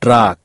track.